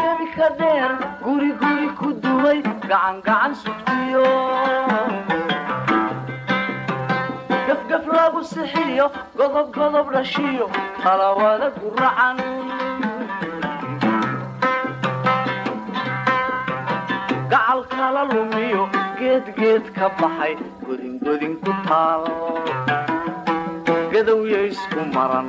gebigebi ka dheer guri guri ku duway gacan gacan sugtiyo gafgaf lagu sixiyo godob godob dhashiyo talawada guracan gacal kala lumiyo geedgeed ka baxay godingodin ku taal gadowya isku maran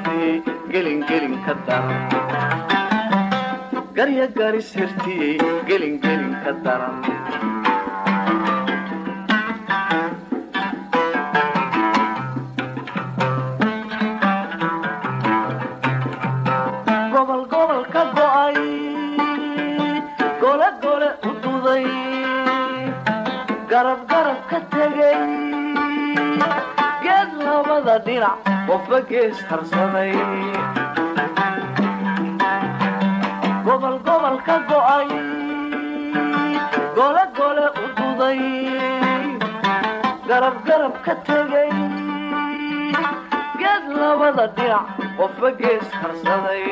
garya garis hirtiyey gelingelin ka daran gobol gobol ka go'ay gole gole u duday garab garab ka tegay geed labada dhinac qofba gees harsaday gobol gobol ka go'ay. Gole gole u duday garab garab ka tegay geed labada dhinac qofba gees harsaday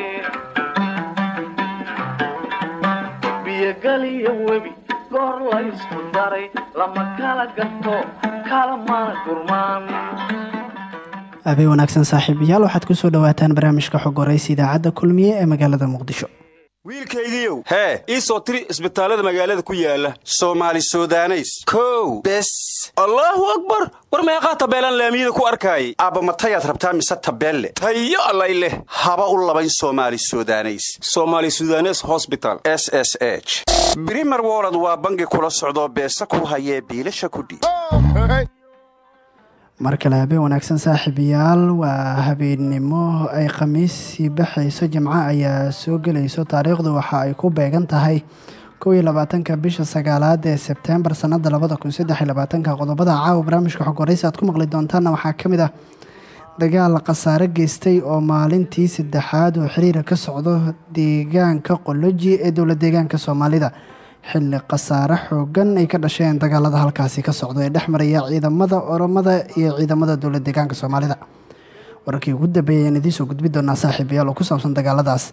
biyogaliyo webi goor laysku daray. Lama kala gato kala mana gurmaan habeen wanaagsan saaxiibayaal waxaad ku soo dhowaataan barnaamijka xog horaysa idaacadda kulmiye ee magaalada muqdisho. Wiilkaygiiow hee ii soo tiri isbitaallada magaalada ku yaalla soomaali sudaneys. Kow bes. Allaahu akbar! War meeqaa tabeelaan laamiyada ku arkaayay? Aabba matayaad rabtaa mise tabeelle? Tayo allay leh. Haba u labayn soomaali sudaneys. Somaali sudanes hosbital s s h. Brimer wolod waa bangi kula socdoo beesa ku hayee biilasha kudhiib mar kale habeen wanaagsan saaxiibayaal waa habeennimo ay khamiissii baxayso jimco ayaa soo gelayso taariikhdu waxa ay ku beegan tahay kow labaatanka bisha sagaalaad ee sebteembar sanada labada kun saddex labaatanka. Qodobada caawa barnaamijka xog horeysa aad ku maqli doontaana waxaa ka mid ah dagaal khasaare geystay oo maalintii saddexaad oo xiriira ka socdo deegaanka qoloji ee dowla deegaanka soomaalida xilli khasaare xoogan ay ka dhasheen dagaalada halkaasi ka socdo ee dhex maraya ciidamada oromada iyo ciidamada dowla deegaanka soomaalida. Wararkii ugu dambeeyay ayaan soo gudbi doonaa saaxiibayaal ku saabsan dagaaladaas.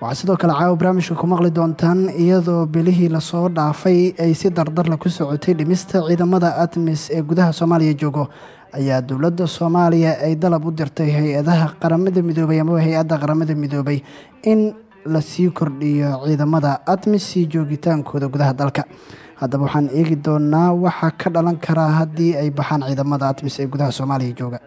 Waxaa sidoo kale caawa barnaamijka ku maqli doontaan iyadoo bilihii la soo dhaafay ay si dardarla ku socotay dhimista ciidamada atmis ee gudaha soomaaliya joogo. Ayaa dowladda soomaaliya ay dalab u dirtay hay'adaha qaramada midoobay amaba hay'adda qaramada midoobay in la sii kordhiyo ciidamada atmis sii joogitaankooda gudaha dalka. Haddaba waxaan eegi doonaa waxa ka dhalan karaa haddii ay baxaan ciidamada atmis ee gudaha soomaaliya jooga.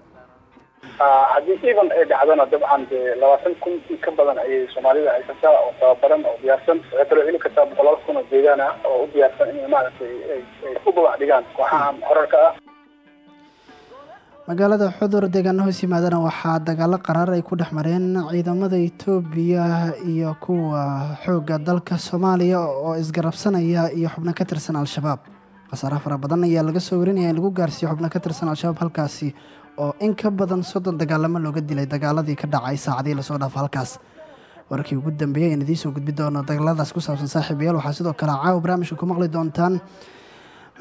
Haddii ivan ay dhacdana dabcan dee labaatan kun in ka badan ayay soomaalida haysataa oo tababaran oo diyaarsan. Waxay kaloo heli kartaa boqolaal kun oo deegaan ah oo u diyaarsan inay maaragtay ay u babac dhigaan kooxahan horarka ah magaalada xudur deegaano hoos yimaadana waxaa dagaalo qaraar ay ku dhex mareen ciidamada itoobiya iyo kuwa xoogga dalka soomaaliya oo isgarabsanaya iyo xubno ka tirsan al-shabaab. Khasaare fara badan ayaa laga soo warinaya in lagu gaarsiiyo xubno ka tirsan al-shabaab halkaasi oo in ka badan soddon dagaalamo looga dilay dagaaladii ka dhacay saacadii la soo dhaafo halkaas. Wararkii ugu dambeeyay ayaan idiin soo gudbi doono dagaaladaas ku saabsan saaxiibayaal waxaa sidoo kale caawa barnaamijka ku maqli doontaan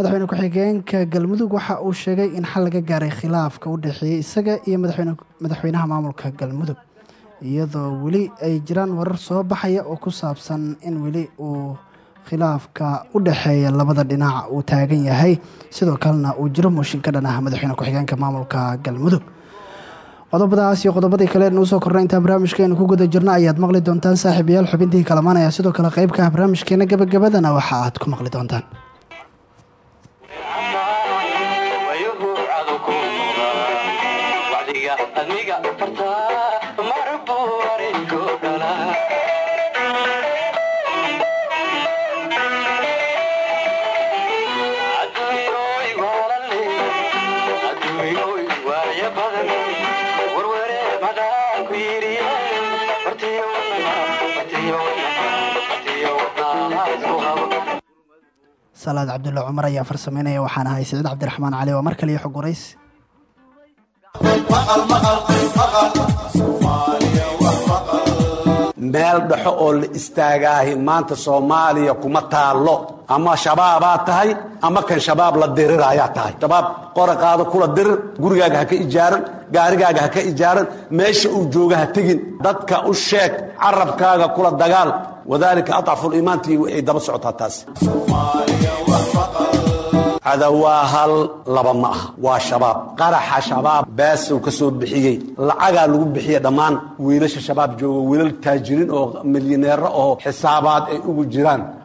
madaxweyne ku-xigeenka galmudug waxa uu sheegay in xal laga gaaray khilaafka u dhexeeyey isaga iyo madaxweynaha maamulka galmudug. Iyadoo weli ay jiraan warar soo baxaya oo ku saabsan in weli uu khilaafka u dhexeeya labada dhinac uu taagan yahay sidoo kalena uu jiro mooshin ka dhan ah madaxweyne ku-xigeenka maamulka galmudug. Qodobadaas iyo qodobadii kale nuu soo kornay intaan barnaamijkeenu ku guda jirno ayaad maqli doontaan saaxiibayaal xubintii kalamaan sidoo kale qayb ka ah barnaamijkeena gabagabadana waxa aad ku maqli doontaan salaad cabdulla cumar ayaa farsameynaya waxaan ahay siciid cabdiraxmaan cali waa mar kaliyo xog warays meel dhexo oo la istaagaahi maanta soomaaliya kuma taallo. Ama shabaabaa tahay ama kan shabaab la diriraayaa tahay. Shabaab qoraqaada kula dirir gurigaaga ha ka ijaaran gaarigaaga ha ka ijaaran meesha uu jooga ha tegin. Dadka u sheeg carabkaaga kula dagaal. Wadaalika adcafuliimaantii ay daba socotaa taas cadawaa hal laba ma aha. Waa shabaab. Qaraxa shabaab baasow ka soo bixiyey. Lacagaa lagu bixiya dhammaan wiilasha shabaab jooga wiilal taajiriin oo milyaneero oo xisaabaad ay ugu jiraan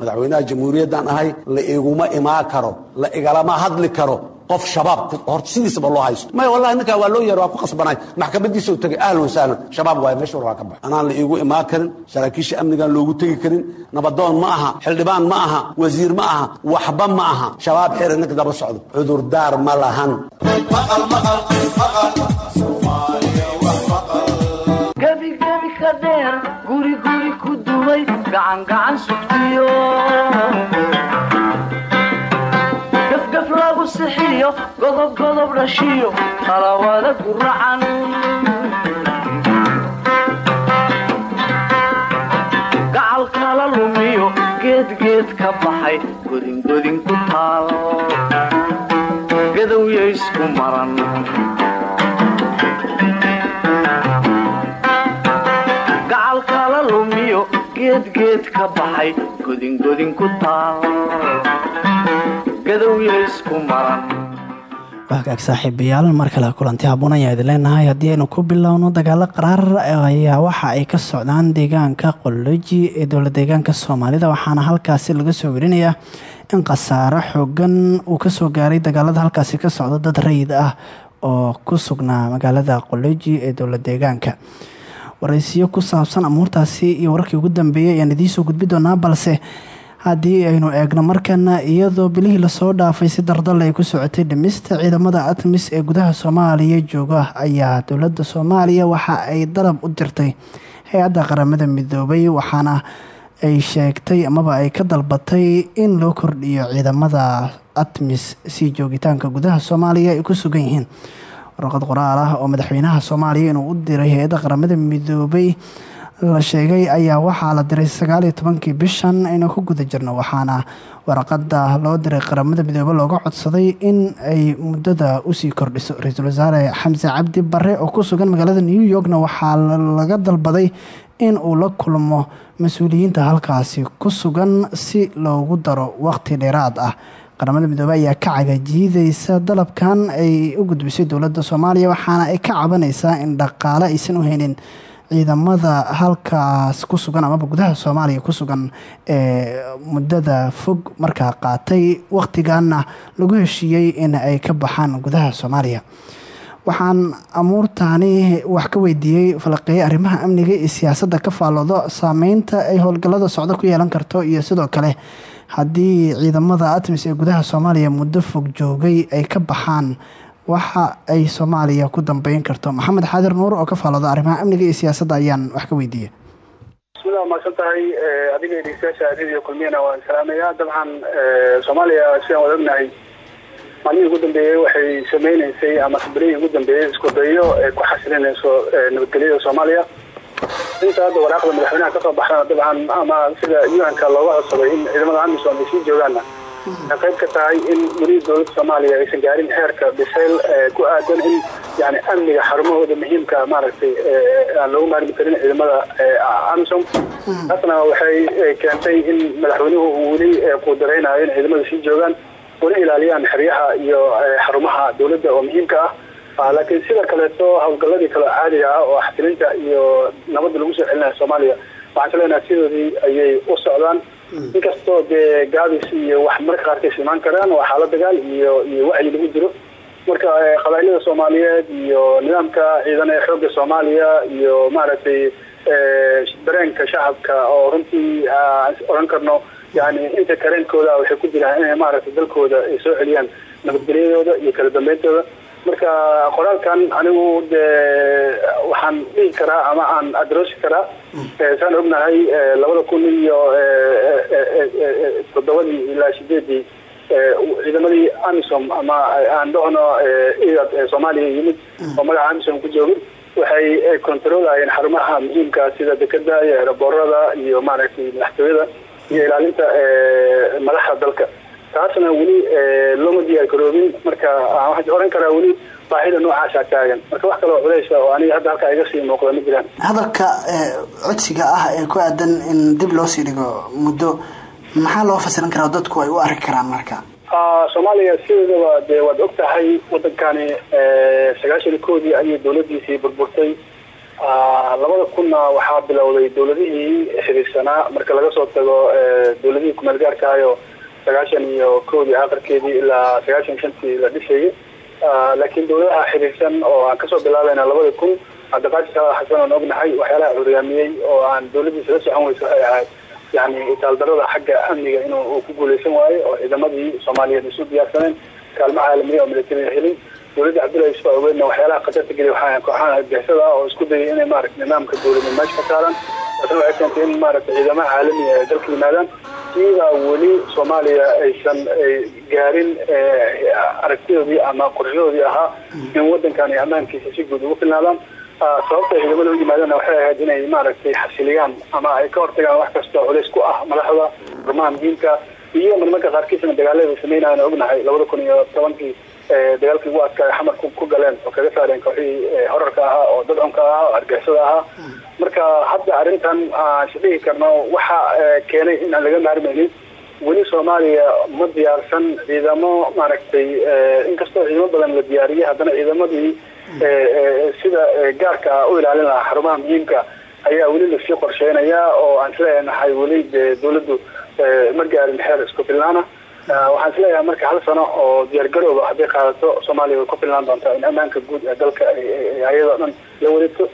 madaxweynaha jamhuuriyaddaan ahay la iguma imaan karo la igalama hadli karo qof shabaab horta sidiisaba loo haysto. Maya wallahi ninkaa waa loo yeer waa ku qasbanay maxkamadiisa u tagay ahlan wasahlan shabaab waaye meesha war waa ka bax anaan la iigu imaan karin saraakiisha amnigaan loogu tegi karin nabadoon ma aha xildhibaan ma aha wasiir ma aha waxba ma aha. Shabaab xira ninka daba socdo cudurdaar ma lahan. Gebigebi ka dheer guri guri ku dumay gacan gacan sugtiyo. Gafgaf lagu sixiyo godob godob dhashiyo talawada guracan gacal kala lumiyo geedgeed ka baxay godingodin ku taal gadowya isku maran geedgeed ka baxay godingodin ku taal gadowya isku maran wagaag saaxiibayaal mar kale kulanti haboon ayaa idin leenahay. Haddii aynu ku bilowno dagaalo qaraar ayaa waxa ay ka socdaan deegaanka qoloji ee dowla deegaanka soomaalida. Waxaana halkaasi laga soo werinayaa in khasaaro xoogan uu ka soo gaaray dagaalada halkaasi ka socda dad rayid ah oo ku sugnaa magaalada qoloji ee dowla deegaanka waraysiyo ku saabsan amuurtaasi iyo wararkii ugu dambeeyay ayaan idiinsoo gudbi doonaa balse haddii aynu eegno markana iyadoo bilihii la soo dhaafay si dardal ay ku socotay dhimista ciidamada atmis ee gudaha soomaaliya jooga ayaa dowladda soomaaliya waxa ay dalab u dirtay hay'adda qaramada midoobay waxaana ay sheegtay amaba ay ka dalbatay in loo kordhiyo ciidamada atmis si joogitaanka gudaha soomaaliya ay ku sugan yihiin warqad qoraal ah oo madaxweynaha soomaaliya inuu u diray hay'adda qaramada midoobay. La sheegay ayaa waxaa la diray sagaaliyo tobankii bishan aynu ku guda jirno waxaana warqada loo diray qaramada midoobe looga codsaday in ay muddada u sii kordhiso. Ra'iisul wasaare xamse cabdi bare oo ku sugan magaalada new yorkna waxaa laga dalbaday in uu la kulmo mas'uuliyiinta halkaasi ku sugan si loogu daro waqti dheeraad ah qaramada midoobe ayaa ka cagajiideysa dalabkan ay u gudbisay dowladda soomaaliya waxaana ay ka cabaneysaa in dhaqaale aysan u haynin ciidamada halkaas ku sugan amaba gudaha soomaaliya ku sugan ee muddada fog markaa qaatay wakhtiganna lagu heshiiyey in ay ka baxaan gudaha soomaaliya. Waxaan amuurtaani wax ka weydiiyey falaqeeye arrimaha amniga iyo siyaasadda ka faalloodo saameynta ay howlgallada socdo ku yeelan karto iyo sidoo kale haddii ciidamada atmis ee gudaha soomaaliya muddo fog joogay ay ka baxaan waxa ay soomaaliya ku dambeyn karto. Maxamed xaadir nuur oo ka faallooda arrimaha amniga iyo siyaasadda ayaan wax ka weydiiyey. Bismillah mahadsan tahay adiga dhegeystayaasha radio kulmiyana waan salaamayaa dabcan soomaaliya sidaan wada ognahay maalmihii ugu dambeeyey waxay sameyneysay ama sabrihii ugu dambeeyey iskudayo ay ku xasilinayso nabadgelyada soomaaliya inta hadda waraaqda madaxweynaha ka soo baxdana dabcan ama sida un-ka looga codsaday in ciidamada amisom ay sii joogaana waxay qayb ka tahay in weli dowladda soomaaliya aysan gaarin heerka bisayl ku aadan in yani amniga xarumahooda muhiimka maaragtay aan loogu maarmi karin ciidamada amisom taasna waxay keentay in madaxweynuhu uu weli quudareynayo in ciidamada sii joogaan weli ilaaliyaan xeryaha iyo xarumaha dowladda oo muhiimka ah laakiin sida kaleeto hawlgaladii kaleo caadiga ah oo xasilinta iyo nabadda lagu soo celinaya soomaaliya waxaan ka leenahay sidoodii ayay u socdaan. Inkastoo dee gaabis iyo wax marka qaarkiis imaan karaan waa xaalad dagaal iyo iyo wacyi lagu jiro marka qabailada soomaaliyeed iyo nidaamka ciidan ee xooga soomaaliya iyo maaragtay dareenka shacabka oo runtii oran karno yani inta kareenkooda waxay ku jiraan inay maaragtay dalkooda ay soo celiyaan nabadgelyadooda iyo kala dambeyntooda marka qoraalkan anigu de waxaan dhihi karaa ama aan adroosi karaa. Saan ognahay labada kun iyo toddobadii ilaa sideedii ciidamadii amisom ama aan dhahno soomaaliya yimid oo magaca amisom ku joogay waxay controolayeen xarumaha muhiimka sida dekeda iyo eraboorada iyo maaragtay madaxtooyada iyo ilaalinta madaxda dalka taasna weli looma diyaar garoobin marka waxaan oran karaa weli baahida noocaasa taagan. Marka wax kaloo culeysa oo aniga hadda halkaa iga sii muuqda ma jiraan. Hadalka codsiga ah ee ku aadan in dib loo sii dhigo muddo maxaa loo fasiran karaa dadku ay u arki karaan marka? Soomaaliya sideedaba dee waad og tahay wadankani sagaashan koodii ayay dawladiisii burburtay. Labada kunna waxaa bilowday dawladihii xiriirsanaa. Marka laga soo tago dawladihii kumeel gaarkaayo sagaashan iyo koodii aqarkeedii ilaa sagaashan shantii la dhisayay laakiin dawladaha xiriirsan oo aan ka soo bilaabayna labada kun cabdiqaadir saalax xasan oon ognahay waxyaalaha curyaamiyey oo aan dawladiisa la socon weyso waxay ahayd. Yani itaaldarada xagga amniga inuu ku guuleysan waayo oo ciidamadii soomaaliyeed isu diyaarsaneen kaalmo caalamiya oo militariga helin. Dawladda cabdullahi yusuf aweedna waxyaalaha khatarta geliya waxaa kooxaha argixisada ah oo isku dayay inay maaragta nidaamka dawladnimo meesha ka saaraan taasna waxay keentay in maaragtay ciidamaha caalamiga ay dalka yimaadaan iyadaa weli soomaaliya aysan gaarin aragtidoodii ama qorshadoodii ahaa in wadankan ay ammaankiisa si guud ugu filnaadaan. Sababta ciidamada u yimaadana waxay ahayd inay maaragtay xasiliyaan ama ay ka hortagaan wax kastoo culays ku ah madaxda xarumaha muhiimka iyo marmarka qaarkiisna dagaalada sameynayaan ognahay labada kun iyo tobankii dagaalkii ugu adkaay xamar ku galeen oo kaga saareen kooxihii horarka ahaa oo dadcunka ahaa oo argixisada ahaa. Marka hadda arrintan aan isdhihi karno waxa keenay in aan laga maarmaynin weli soomaaliya ma diyaarsan ciidamo maaragtay inkastoo ciidamo badan la diyaariyay haddana ciidamadii sida gaarka ah u ilaalin lahaa xarumaha muhiimka ayaa weli la sii qorsheynayaa oo aan is leeyahay weli dee dawladdu ma gaarin xeer isku filnaana waxaan is leeyahay marka hal sano oo diyaargarowba hadday qaadato soomaaliya way ku filnaan doontaa in ammaanka guud ee dalka ayadoo dhan la wareegto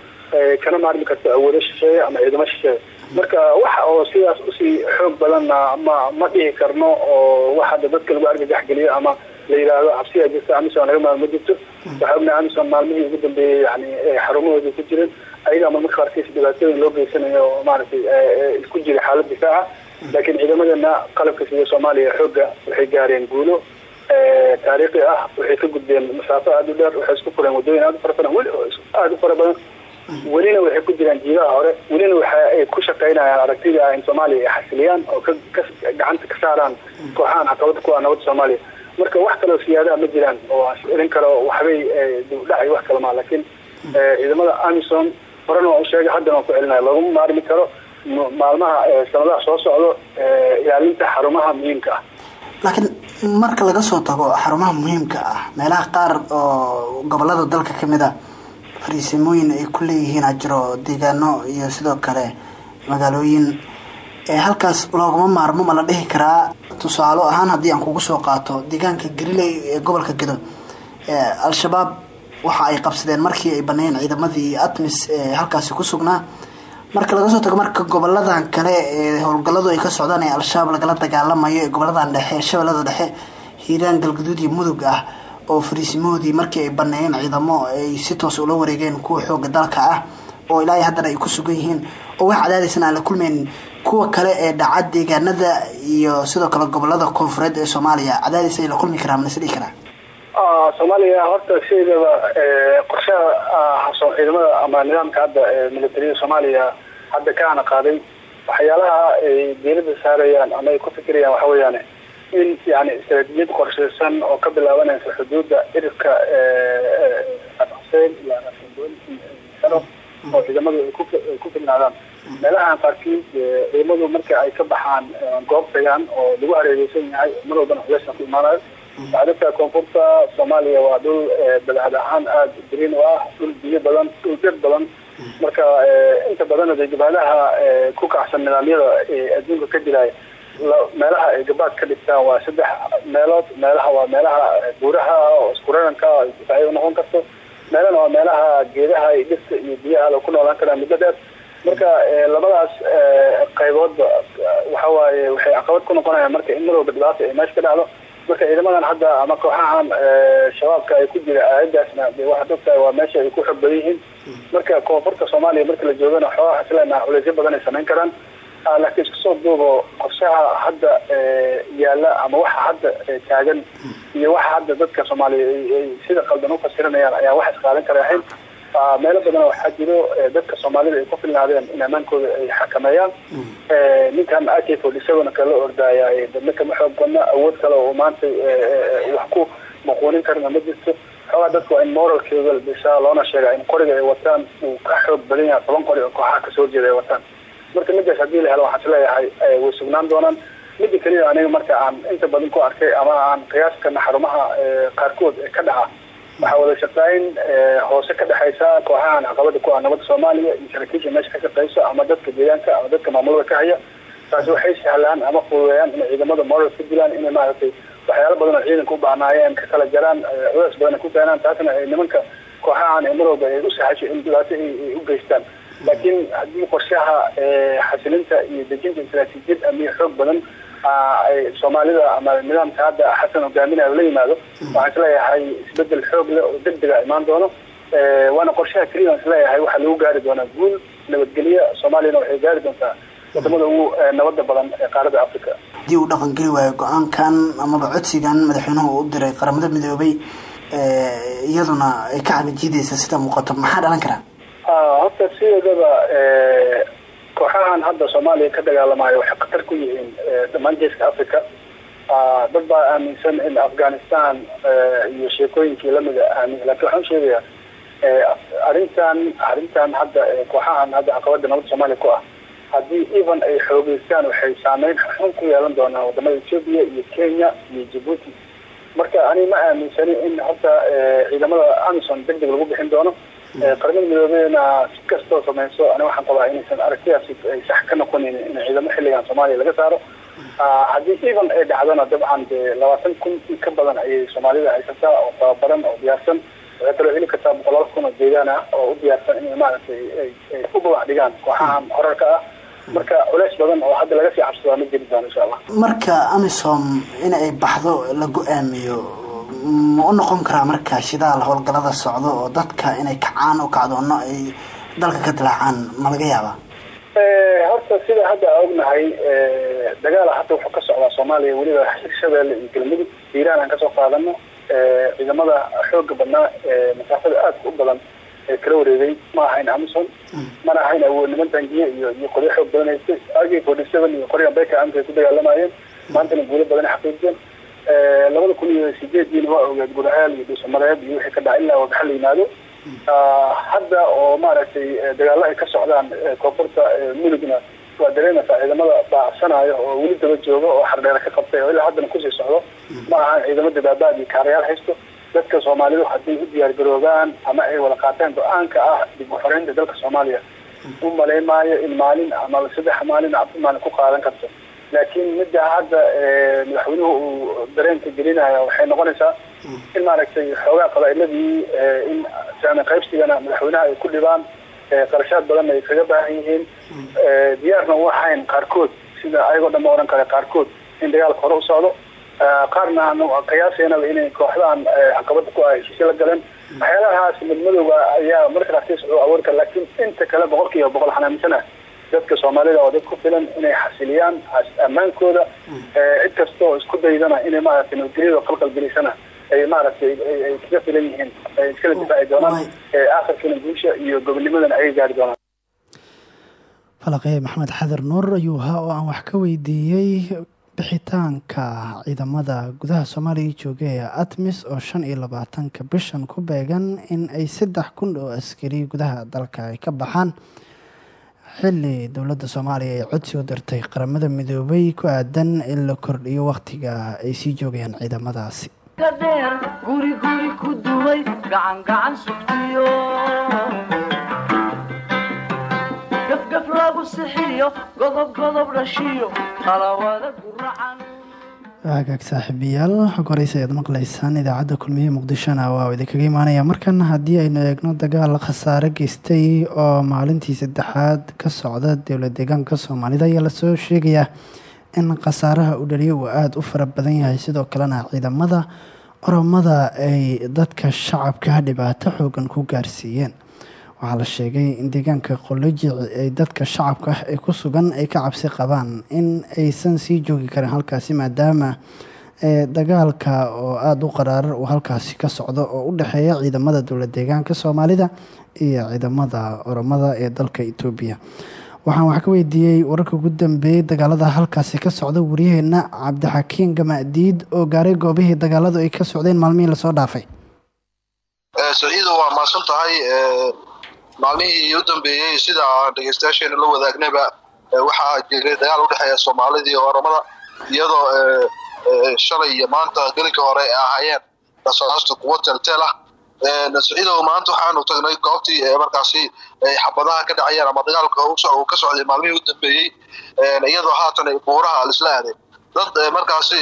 kana maarmi karto awoodo shisheeye ama ciidamo shisheeye marka wax oo sidaas u sii xoog badanna ma ma dhihi karno oo wax hadda dadka lagu argagax geliyo ama la yidhaahdo cabsiyaa jirta amisom laga maal ma jirto. Waxaa ognahay amisom maalmihii ugu dambeeyey yani xarumahoodii ku jiren ayagaa marmarka qaarkiis dhibaatooyin loo geysanayo maaragtay ku jira xaalad difaaca laakiin ciidamadana qalabka sida soomaaliya xooga waxay gaareen guulo taariikhi ah waxay ka gudbeen masaafo aada u dheer waxay isku fureen wadooyin aada u fara badan weli aada u fara badan. Welina waxay ku jiraan jiidaha hore welina waxa ay ku shaqaynayaan aragtida ah in soomaaliya ay xasiliyaan oo gacanta ka saaraan kooxahan caqabada ku ah nabadda soomaaliya. Marka wax kaloo siyaadaha ma jiraan oo irin karo waxbay dibdhacay wax kale ma laakiin ciidamada amisom horena u sheegay haddana waan ku celinaya looguma maarmi karo maalmaha sanadaha soo socdo ilaalinta xarumaha muhiimka ah. Laakiin marka laga soo tago xarumaha muhiimka ah meelaha qaar oo gobollada dalka ka mid a fariisimooyin ay ku leeyihiin ajiro deegaano iyo sidoo kale magaalooyin halkaas loogama maarmo ma la dhihi karaa. Tusaalo ahaan haddii aan kugu soo qaato deegaanka gariley ee gobolka gedo al-shabaab waxa ay qabsadeen markii ay baneeyeen ciidamadii atmis ee halkaasi ku sugnaa marka laga soo tago marka goboladan kale ee howlgalladu ay ka socdaan ee al-shabaab lagala dagaalamayo ee goboladan dhexe shabeellada dhexe hiiraan galgaduud iyo mudug ah oo fariisimahoodii markii ay baneeyeen ciidamo ay si toos ula wareegeen kuwa xooga dalka ah oo ilaa haddana ay ku sugan yihiin oo wax cadaadaysan aan la kulmaynin kuwa kale ee dhaca deegaanada iyo sidoo kale gobollada koonfureed ee soomaaliya cadaadis ay la kulmi karaan mana isdhihi karaa soomaaliya horta sideedaba qorshaha ciidamada ama nidaamka hadda militariya soomaaliya hadda ka ana qaaday waxyaalaha ay diirada saarayaan ama ay ku fikirayaan waxa weeyaan in yani istaraatiijiyad qorsheysan oo ka bilaabanaysa xuduudda iribka xuseen iyo oo ciidamadu ay ku filnaadaan. Meelahan qaarkiid ciidamadu marka ay ka baxaan goob oo lagu hareereysan yahay mar walbana culeysna ku imaanayo ogtahay koonfurta soomaaliya waa dhul dabeecad ahaan aada green u ah dhul biyo badan dhul dad badan. Marka inta badan de gabaadaha ku kacsan nidaamyada adduunka ka jiraya meelaha ay gabaad ka dhigtaan waa saddex meelood. Meelaha waa meelaha buuraha oo isku raranka difaacyada noqon karto. Meelana waa meelaha geedaha iyo dhirta iyo biyaha la ku noolaan karaa muddo dheer. Marka labadaas qayboodba waxa waaye waxay caqabad ku noqonayaan marka in mar walba dhibaata ay meesha ka dhacdo marka ciidamadan hadda ama kooxahan shabaabka ay ku jira aayadaasna de waxaad ogtahay waa meesha ay ku xog badan yihiin. Marka koonfurta soomaaliya marka la joogana xoogaha isleenaha culeysyo badan ay samayn karaan. Laakiin isku soo duubo qorshaha hadda yaalla ama waxa hadda taagan iyo waxa hadda dadka soomaaliya ay sida qaldan ufasiranayaan ayaa wax isqaadan kara. ahayn meelo badan waxaa jiro dadka soomaalida ay ku filnaadeen in ammaankooda ay xakameeyaan. Ninkan ak forty isagona kala ordaaya dadna kama xoog badna awood kale oo maanta wax ku maquunin karna ma jirto. Xoogaa dadka waa in moralkeeda la dhisaa loona sheegaa in qoriga ay wataan uu ka xoog badan yahay toban qori oo kooxaha ka soo horjeeda ay wataan. Marka midaas haddii la helo waxaan is leeyahay way sugnaan doonaan. Mida keliya aniga marka aan inta badan ku arkay ama aan qiyaaskana xarumaha qaarkood ka dhaca waxaa wada shaqeyn hoose ka dhexaysa kooxahan caqabada ku ah nabadda soomaaliya iyo saraakiisha meesha ka shaqeysa ama dadka deegaanka ama dadka maamulada ka haya. Taasi waxay sahlaan ama fududeeyaan inay ciidamada moral ka dilaan inay maaragtay waxyaalo badan oo ciidanka u baahnaayeen ka kala jaraan culeys badan ay ku keenaan taasna ay nimanka kooxahan ee mar walba ay u sahasho in dhibaato ay u geystaan. Laakiin haddii qorshaha xasilinta iyo dejinta istaraatiijiyad amiyo xoog badan soomaalida ama nidaamka hadda xasan hogaaminayo la yimaado waxaan is leeyahay isbeddel xoog leh oo degdega imaan doono. Waana qorshaha keliya aan is leeyahay waxaa lagu gaari doonaa guul nabadgelyo soomaaliyana waxay gaari doontaa waddamada ugu nabada badan ee qaaradda africa haddii uu dhaqan geli waayo go'aankan amaba codsigan madaxweynuhu u diray qaramada midoobay iyaduna ay ka cagajiidaysa sida muuqato. Maxaa dhalan karaa horta sideedaba kooxahan hadda soomaaliya ka dagaalamayo waxay khatar ku yihiin dhammaan geeska africa dad baa aaminsan in afghanistan iyo sheekooyinkii lamida aamin laakiin waxaan sheegayaa arrintan arrintan hadda kooxahan hadda caqabada nabadda soomaaliya ku ah. Haddii even ay xoogeystaan waxay saameyn xun ku yeelan doonaan waddamada ethoopia iyo kenya iyo djibuuti marka ani ma aaminsani in horta ciidamada amison deg deg lagu bixin doono qaramada midoobeyna si kastoo samayso ani waxaan qabaa inaysan aragtidaasi ay sax ka noqonin in ciidamo xilligan soomaaliya laga saaro. Haddii even ay dhacdona dabcan dee labaatan kun in ka badan ayay soomaalida haysataa oo tababaran oo diyaarsan. Waxay kaloo heli kartaa boqolaal kun oo deegaan ah oo u diyaarsan inay maaragtay ay u bawax dhigaan kooxahan horarka ah. Marka culeys badan oo hadda laga sii cabsadaa ma jiri insha allah. Marka amisom in ay baxdo la go'aamiyo ma u noqon karaa marka shidaal howlgalada socdo oo dadka inay kacaan oo kacdoono ay dalka ka dilaacaan? Ma laga yaabaa? Horta sida hadda a ognahay dagaala hadda wuxuu ka socdaa soomaaliya weliba shabeelle iyo galmudug. Iiraan aan ka soo qaadano. Ciidamada xooga badnaa masaafada aadka u badan ee kala wareegay. Ma ahayn amison mana ahayn awood niman tangiye iyo iyo qoryo xoog badan haystay agi forty seven iyo qorya beka amka ku dagaalamayeen maantana guulo badan xaqiijiyeen labada kun iyo sideediina waa ogeed gudaheel iyo dhuusamareeb iyo wixii ka dhaca ilaa wadaxa la yimaado hadda oo maaragtay dagaalo ay ka socdaan koonfurta mudugna waa dareemaysaa ciidamada baacsanayo oo weli daba jooga oo xardheere ka qabtay. Oo ilaa haddana ku sii socdo ma ahan ciidamo dabaabaad iyo kaarayaal haysto. Dadka soomaalidu hadday u diyaar garoobaan ama ay wada qaateen go'aanka ah dib u xoreynta dalka soomaaliya u malayn in maalin ama saddex maalin afar maalin ku qaadan karto laakiin midda hadda madaxweynuhu uu dareenka gelinaya waxay noqonaysaa in maaragtay xoogaa qabaa'iladii in saami qaybsigana madaxweynaha ay ku dhibaan qarashaad badanna ay kaga baahan yihiin. Diyaarna u ahayn qaarkood sida ayagoo dhan ma odhan kale qaarkood in dagaalka hore u socdo. Qaarna aanu qiyaasaynaba inay kooxdahan caqabada ku ah heshiisyo la galeen. Waxyaalahaas midmadowga ayaa marka qaarkiis u abuuri kara laakiin inta kale boqol kiiba boqol xanaaminsana dadka soomaalida oo dad ku filan inay xasiliyaan ammaankooda cid kasta oo isku daydana inay maaragtay nabadgelyada qalqalgelisana ay maaragtay ay kaga filan yihiin ay iskala difaaci doonaan aakhirkiina guusha iyo gobonimadana ayay gaari doonaan. Falaqee maxamed xadir nuur ayuu ahaa oo aan wax ka weydiiyey bixitaanka ciidamada gudaha soomaaliya jooga ee atmis oo shan iyo labaatanka bishan ku beegan in ay saddex kun oo askari gudaha dalka ay ka baxaan xili dowladda soomaaliya ay codsi u dirtay qaramada midoobay ku aadan in la kordhiyo wakhtiga ay sii joogayaan ciidamadaasi. Ka dheer guri guri ku lagu sixiyo godob godob dhashiyo qalawada guracan hagaag saaxiibayaal xog horeysa ayaad maqlaysaan idaacadda kulmiye muqdishona. Waa idinkaga imaanaya markan haddii aynu eegno dagaal khasaare geystay oo maalintii saddexaad ka socda dowlad deegaanka soomaalida ayaa la soo sheegayaa in khasaaraha uu dhaliyo uu aada u fara badan yahay. Sidoo kalena ciidamada oromada ay dadka shacabka dhibaato xoogan ku gaarsiiyeen waxaa la sheegay in deegaanka qolojic ay dadka shacabka ee ku sugan ay ka cabsi qabaan in aysan sii joogi karin halkaasi maadaama dagaalka oo aada u qaraarar uu halkaasi ka socdo oo u dhexeeya ciidamada dowlad deegaanka soomaalida iyo ciidamada oromada ee dalka etoobiya waxaan wax ka weydiiyey wararka ugu dambeeyey dagaalada halkaasi ka socda waryaheena cabdixakiin gamaadiid oo gaaray goobihii dagaaladu ay ka socdeen maalmihii la soo dhaafay maalmihii u dambeeyey sida aan dhegeystayaasheena la wadaagnayba waxaa jiray dagaal udhexeeya soomaalida iyo oromada iyadoo shalay iyo maanta gelinka hore ay ahaayeen. Rasaasta kuwo teltel ah saciidow maanta waxaanu tagnay goobtii markaasi ay xabadaha ka dhacayeen ama dagaalka uu ka socday maalmihii u dambeeyey iyadoo haatan buuraha lisla aaday. Dad markaasi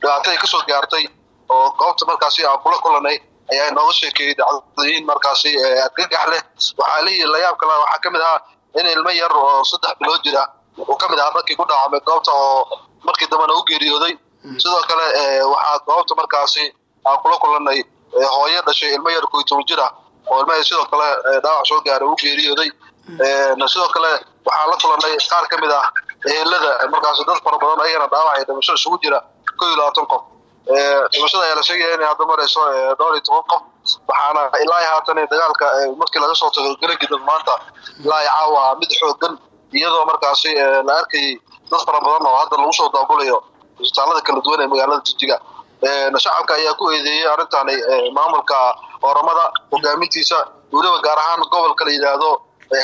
dhibaatay ka soo gaartay oo goobta markaasi aan kula kulanay ayaa nooga sheekeeyey dacdooyin markaasi argagax leh. Waxaa leeyihi layaab kale waxaa ka mid ahaa in ilmo yar oo saddex bilood jira uu ka mid ahaa dadkii ku dhaacamay goobta oo markii dambena u geeriyooday. Sidoo kale waxaa goobta markaasi aan kula kulanay hooyo dhashay ilmo yar koy toban jir ah oo ilmaha sidoo kale dhaawac soo gaaray u geeriyooday. Sidoo kale waxaan la kulanay qaar ka mid ah ehelada markaasi dad fara badan ayagana dhaawac iyo dhimasho isugu jira kow iyo labaatan qof dhimashada ayaa la sheegaya inay hadda marayso dhowr iyo toban qof waxaana ilaa haatan dagaalka markii laga soo tago geligidab maanta ilaa caawa mid xoogan iyadoo markaasi la arkayay dad fara badan oo hadda lagu soo daabulayo isbitaalada kala duwan ee magaalada jijiga shacabka ayaa ku eedeeyey arrintani maamulka oromada hogaamintiisa weliba gaar ahaan gobolka la yidhaahdo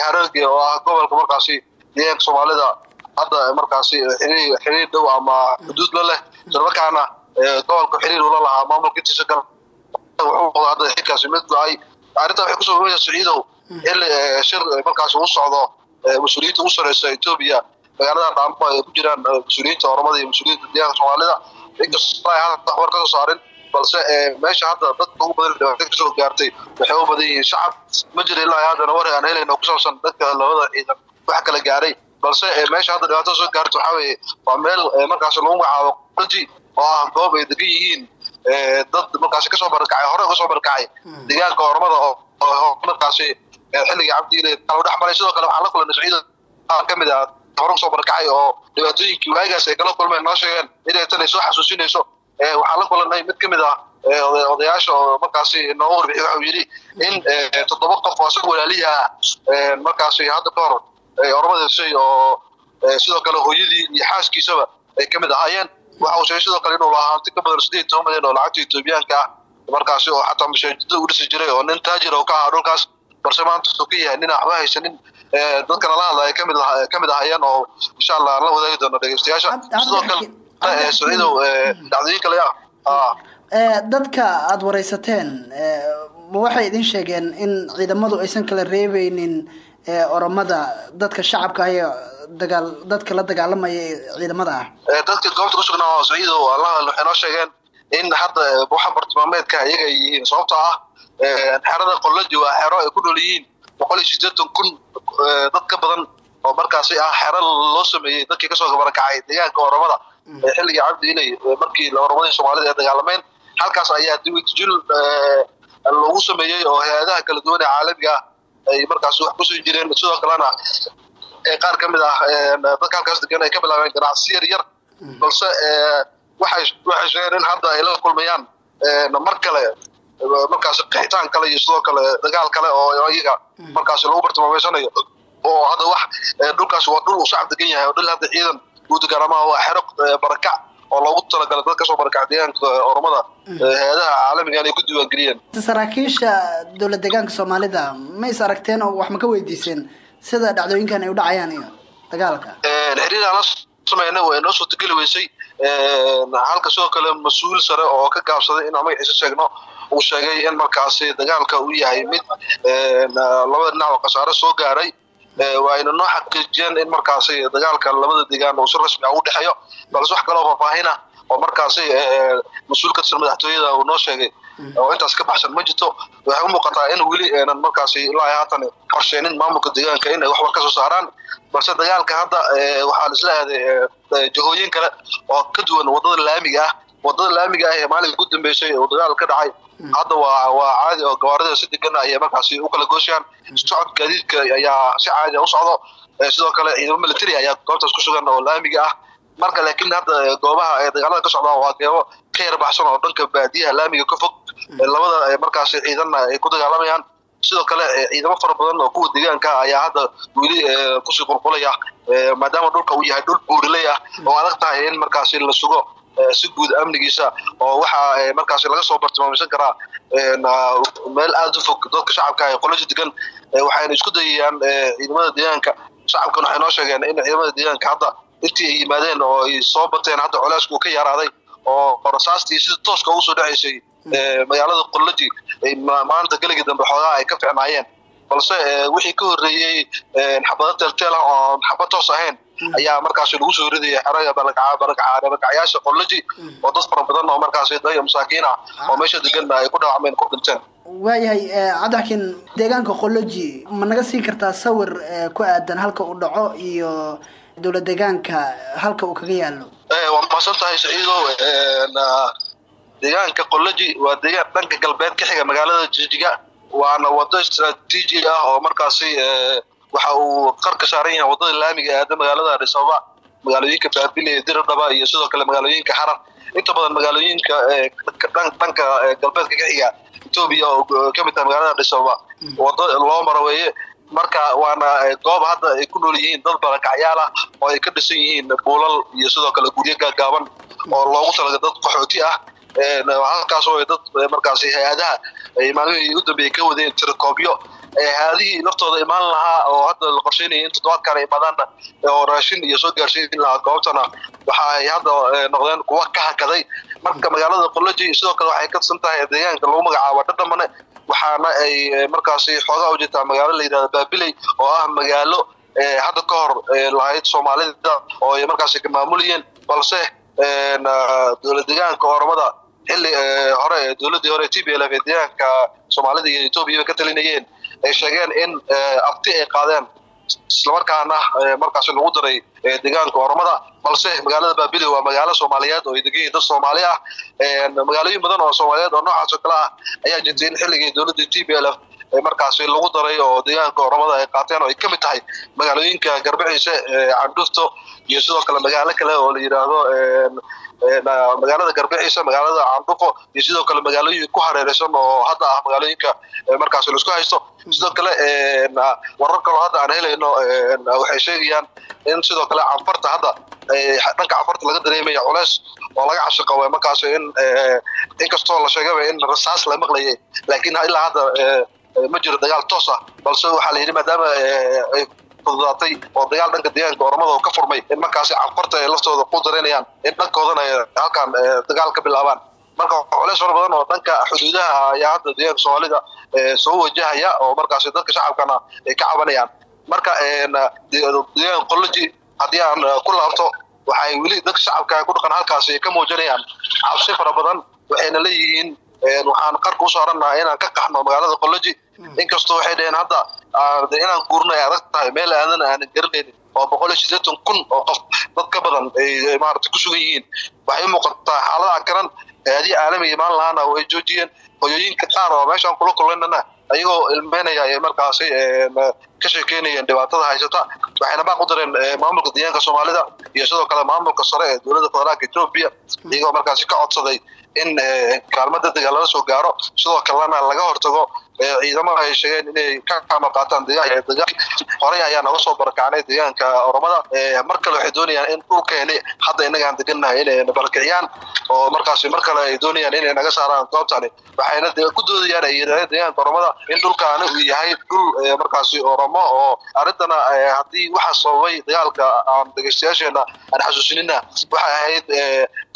harerge oo ah gobolka markaasi deegaanka soomaalida hadda markaasi xiriir dhow ama xuduud la leh islamarkaana gobolka xiriir ula lahaa maamulka intiisa kale wuxuu xilkaasi mid go'ay arrintaa waxay ku soo guraysaa saciidow xilli shir markaasi u socdo mas'uuliyiinta ugu etoobiya magaalada dhaambo ay ku jiraan mas'uuliyiinta oromada iyo mas'uuliyiinta deegaanka soomaalida. Inkastoo ay hadda war ka soo saarin balse meesha hadda dadka ugu badan dhibaato ka soo gaartay waxay u badan yihiin shacab. Ma jira ilaa haddana war aan helayno ku saabsan dadka labada ciidan wax kala gaaray. Balse meesha hadda dhibaatada soo gaarta waxaa weeye waa meel markaasi lagu magacaabo qolji oo ah goob ay degan yihiin dad markaasi ka soo barakacay hore ka soo barakacay deegaanka ormada oo markaasi xilligii cabdiile dhex maray. Sidoo kale waxaan la kulanay saciida ka mid ah hore ka soo barakacay oo dhibaatooyinkii waagaas ay kala kulmeen. Noo sheegeen inay tan ay soo xasuusinayso. Waxaan la kulanay mid ka mid ah odayaasha oo markaasi nooga warbixiy waxau yidhi in toddoba qof oo isaga walaalihi ah markaasi hadda ka hor ormada shay oo sidoo kale hooyadii iyo xaaskiisaba ay ka mid ahaayeen waxa uu sheegay sidoo kale inuu lahaa hanti ka badan sideed toban milyan oo lacagta etoobiyaanka ah markaasi oo xataa mashaajida u dhisi jiray oo nin taajir oo ka ahaa dhulkaas balse maanta uu ka yahay nin waxba haysanin dadkana la hadla ay ka mid ka mid ahaayeen oo insha allah aan la wadaagi doono dhegeystayaasha. Sidoo kale saciidow dhacdooyin kale ah. Dadka aada wareysateen waxay idin sheegeen in ciidamadu aysan kala reebeynin oromada dadka shacabka iyo dagaal dadka la dagaalamaya ee ciidamada ah. Dadka goobta ku sugnaa oo saciido alla waxay noo sheegeen in hadda waxa bartilmaameedka iyaga ay yihiin. Sababtoo ah xerada qolaji waa xero ay ku nool yihiin boqol iyo siddeetan kun dad ka badan oo markaasi ah xero loo sameeyey dadkii ka soo gabarakacay deegaanka oromada xilligii cabdi inay markii oromadii soomaalida ay dagaalameen halkaas ayaa diwijil lagu sameeyey oo hay'adaha kala duwan ee caalamiga ah ay markaas wax ku soo jireen. Sidoo kalena qaar ka mid ah dadka halkaas degan ay ka bilaabeen ganacsi yar yar. Balse waxay waxay sheegeen in hadda ay la kulmayaan mar kale markaas qixitaan kale iyo sidoo kale dagaal kale oo iyaga markaas lagu bartilmaameysanayo. Oo hadda wax dhulkaas waa dhul uu shacab degan yahay oo dhul hadda ciidan uu degaanamaha waa xero barakac oo loogu talagalay dad ka soo barakac deegaanka oromada hay'adaha caalamiga inay ku diiwaangeliyeen. Saraakiisha dowlad deegaanka soomaalida ma is aragteen oo wax ma ka weydiiseen sida dhacdooyinkan ay u dhacayaan iyo dagaalka. Sameynay way noo suurtageli weysay. Halka sidoo kale mas'uul sare oo ka gaabsaday inaan magaciisa sheegno uu sheegay in markaasi dagaalka uu yahay mid labada dhinac oo khasaare soo gaaray. Waayna noo xaqiijiyeen in markaasi dagaalka labada deegaan uu si rasmi ah u dhexeeyo. Balse wax kaloo faahfaahina oo markaasi mas'uul ka uu noo sheegay oo intaas ka baxsan. Ma jirto waxay u muuqataa in weli aanan markaasi ilaa haatan qorsheenin maamulka deegaanka inay wax war ka soo saaraan. Balse dagaalka hadda waxaa la isla aaday jahooyin kale oo ka duwan waddada laamiga ah. Wadada laamiga ah ee maalinka ku dambeysay oo dagaal ka dhacay. Hadda waa waa caadi oo gawaarida si degan ayay markaasi u kala gooshaan. Socod gaadiidka ayaa si caadi u socdo. Sidoo kale ciidamo military ayaa goobtaas ku sugan oo laamiga ah. Marka laakiin hadda goobaha ee dagaalada ka socdaan waa geebo ka yar baxsan oo dhanka baadiyaha laamiga ka fog labada markaasi ciidanna ay ku dagaalamayaan sidoo kale ciidamo fara badan oo kuwa deegaanka ayaa hadda weli ku sii qulqulaya maadaama dhulka uu yahay dhul buuriley ah oo adag tahay in markaasi la sugo si guud amnigiisa oo waxaa markaasi laga soo bartilmaameysan karaa meel aada u fog dadka shacabka ee qolaji degan waxayna isku dayayaan ciidamada deegaanka. Shacabkan waxay noo sheegeen in ciidamada deegaanka hadda intii ay yimaadeen oo ay soo bateen hadda colaysku ka yaraaday oo rasaastii sida tooska ugu soo dhacaysay magaalada ay maanta geligii dambe xoogaa ay ka ficnaayeen balse wixii ka horreeyey xabado teelteel ah oo xabad toos ahayn ayaa markaasi lagu soo ridaya xeraga barakacayaasha qolaji oo dad fara badan oo markaasi daya masaakiin ah oo meesha degan ay ku dhaawacmeen ku dhinteen. Waayahay cabdixakiin deegaanka qoloji ma naga siin kartaa sawir ku aadan halka uu dhaco iyo dowla deegaanka halka uu kaga yaalo waa mahadsan tahay saciido deegaanka qoloji waa deegaan dhanka galbeed ka xiga magaalada jijiga waana wado istraatiiji ah oo markaasi waxa uu qarka saaran yahay waddada laamiga aada magaalada adis ababa magaalooyinka baabile diradhaba iyo sidoo kale magaalooyinka xarar. Inta badan magaalooyinka dhanka galbeedka ka xiga etoobiya oo ka mid tahay magaalada adis ababa wado loo maro weeye marka waana goob hadda ay ku nool yihiin dad barakacyaal ah oo ay ka dhisan yihiin buulal iyo sidoo kale guryo gaagaaban oo loogu talaga dad qaxooti ah. Halkaas oo dad markaasi hay'adaha ay maalmihii u dambeeyey ka wadeen tirakoobyo hay'adihii laftooda imaan lahaa oo hadda la qorsheynaya in toddobaadkan ay imaadaanna oo raashin iyo soo gaarsiin lahaa goobtana waxa ay hadda noqdeen kuwa ka hakaday marka magaalada qoloji sidoo kale waxay ka tirsan tahay deegaanka lagu magacaabo dhadhamane waxaana ay markaasi xoogaa u jirtaa magaalo la yidhahda baabiley oo ah magaalo hadda ka hor lahayd soomaalida oo ay markaasi ka maamulayeen balse dowla deegaanka oromada xilli hore dowladii hore t b l deegaanka soomaalida iyo etoobiya ka talinayeen ay sheegeen in abti ay qaadeen islamarkaana markaasi lagu daray deegaanka oromada balse magaalada baabile waa magaalo soomaaliyeed oo degan dad soomaali ah magaalooyin badan oo soomaaliyeed oo noocaas oo kale ah ayaa jirtay in xilligii dowladda t b l f. Markaasi lagu daray oo deegaanka oromada ay qaateen oo ay ka mid tahay magaalooyinka garbaciise candhufto iyo sidoo kale magaalo kale oo la yidhaahdo magaalada garbaciise magaalada candhufo iyo sidoo kale magaalooyin ku hareereysan oo hadda ah magaalooyinka markaasi la isku haysto. Sidoo kale warar kaloo hadda aan helayno waxay sheegayaan in sidoo kale canfarta hadda dhanka canfarta laga dareemaya culeys oo laga cabsi qabo markaasi in inkastoo la sheegaba in rasaas la maqlayay. Laakiin ilaa hadda ma jiro dagaal toos ah balse waxaa la yidhi maadaama fududaatay oo dagaal dhanka deegaanka oromada oo ka furmay in markaasi canfarta ay laftooda ku dareynayaan in dhankoodana ay halkan dagaal bilaabaan. Marka culeys fara badan oo dhanka xuduudaha ayaa hadda deegaanka soomaalida soo wajahaya oo markaasi dadka shacabkana ay ka cabanayaan. Marka deegaanka qoloji haddii aan ku laabto waxay weli dadka shacabka ku dhaqan halkaasi ka muujinayaan. Cabsi fara badan waxayna leeyihiin waxaan qarka u saaranaha inaan ka qaxno magaalada qoloji inkastoo waxay dhaheen hadda inaan guurno ay adag tahay meel aadan aanan garanaynin oo boqol iyo siddeetan kun oo qof dad ka badan ay maarata ku sugan yihiin. Waxay muuqataa xaaladaha karan haadii caalamiga imaan lahaana way joojiyeen hoyooyinka qaar oo meeshaan kula kulmaynana ayagoo ilmeynaya ay markaasi ka sheekeynayeen dhibaatada haysata. Waxayna baaq u dareen maamulka deegaanka soomaalida iyo sidoo kale maamulka sare ee dowladda federaalka etoobiya iyagoo markaasi ka codsaday in kaalmo degdega lala soo gaaro. Sidoo kalena laga hortago ciidamada ay sheegeen inay ka kama qaataan horey ayaa naga soo barakacnay deegaanka oromada. Mar kale waxay doonayaan in dhulkeeni hadda inagaan degannahay inay barakiciyaan oo markaasi mar kale ay doonayaan inay naga saaraan goobtani waxayna ku doodayaan ay yidhahdeen deegaanka oromada in dhulkaani uu yahay dhul markaasi oromo oo arrintana haddii waxa sababay dagaalka aan dhegeystayaasheena aan xasuusinina waxay ahayd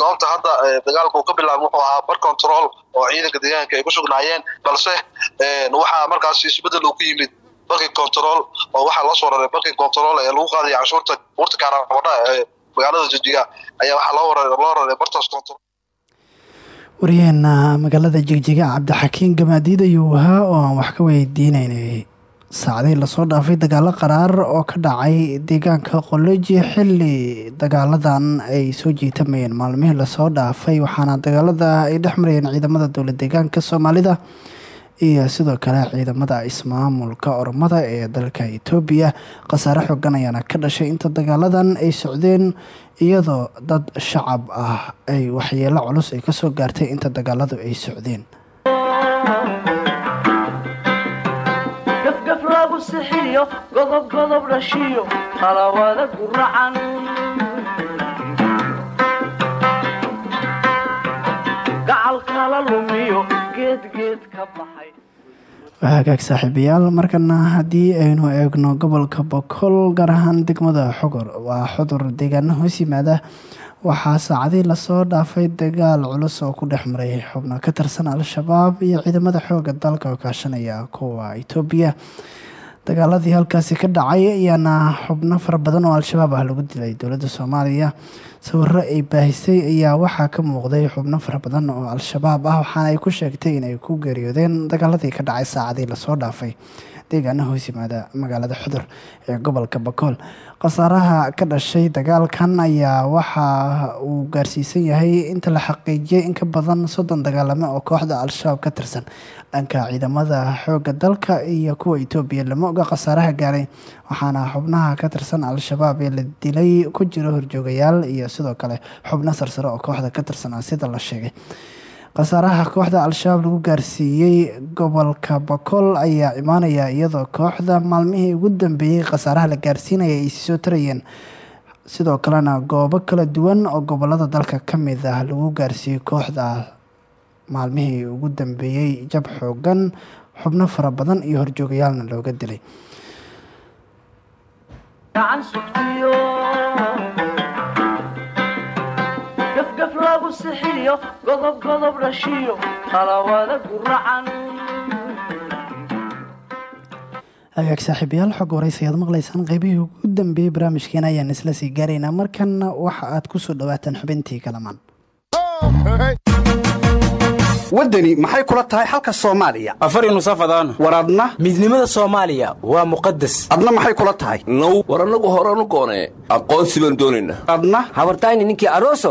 goobta hadda dagaalka ka bilaabay wuxuu ahaa control oo ciidanka deegaanka ay ku sugnaayeen balse waxaa markaasi isbeddel ku yimid barki control oo waxaa loo soo raray barki control ee lagu qaadaya canshuurta buurta kaaraabadha ee magaalada jigjiga ayaa waxaa loo raray loo raray bartaas control. Waryaheena magaalada jigjiga cabdixakiin gamaadiid ayuu ahaa oo aan wax ka weydiineynay saacadii la soo dhaafay dagaalo qaraar oo ka dhacay deegaanka qoloji xilli dagaaladan ay soo jiitamayeen maalmihii la soo dhaafay waxaana dagaalada ay dhex ciidamada dowla deegaanka soomaalida iyo sidoo kale ciidamada ismaamulka oromada ee dalka etoobiya khasaare xoogan ayaana ka dhashay inta dagaaladan ay socdeen iyadoo dad shacab ah ay waxyeelo culus ay ka soo gaartay inta dagaaladu ay socdeen sixiyo godob godob dhashiyo guracan gacal kala lumiyo baxay hagaag saaxiibayaal markana haddii aynu eegno gobolka bokool gaar ahaan degmada xogor. Waa xudur deegaano hoos yimaada waxaa saacadii la soo dhaafay dagaal culus oo ku dhex maray xubno ka tirsan al-shabaab iyo ciidamada xooga dalka oo kaashanaya kuwa itoobiya dagaaladii halkaasi ka dhacay ayaana xubno fara badan oo al-shabaab ah lagu dilay dowladda soomaaliya sawiro ay baahisay ayaa waxaa ka muuqday xubno fara badan oo al-shabaab ah. Waxaana ay ku sheegtay inay ku geeriyoodeen dagaaladii ka dhacay saacadii la soo dhaafay. Deegaana hoos yimaada magaalada xudur ee gobolka bakool khasaaraha ka dhashay dagaalkan ayaa waxa uu gaarsiisan yahay inta la xaqiijiyay in ka badan soddon dagaalamo oo kooxda al-shabaab ka tirsan dhanka ciidamada xooga dalka iyo kuwa itoobiya lama oga khasaaraha gaaray. Waxaana xubnaha ka tirsan al-shabaab ee la dilay ku jiro horjoogayaal iyo sidoo kale xubno sarsare oo kooxda ka tirsan sida la sheegay. Khasaaraha kooxda al-shabaab lagu gaarsiiyey gobolka bakool ayaa imaanaya iyadoo kooxda maalmihii ugu dambeeyey khasaaraha la gaarsiinaya ay soo tarayeen. Sidoo kalena goobo kala duwan oo gobollada dalka ka mid ah lagu gaarsiiyey kooxda maalmihii ugu dambeeyey jab xoogan xubno fara badan iyo horjoogayaalna looga dilay lagu sixiyo godob godob dhashiyo qalawada guracan hagaag saaxiibayaal xog waraysi ayaad maqlaysaan qeybihii ugu dambeeyey barnaamijkeena ayaan isla sii gaaraynaa markanna waxa aad ku soo dhawaataan xubintii kalamaan. Waddani maxay kula tahay xalka soomaaliya? Afari nusafadaan war adna? Midnimada soomaaliya waa muqadas adna maxay kula tahay? Now war annagu horanu goonee aqoonsi baan doonaynaa adna? Habartayni ninkii aroso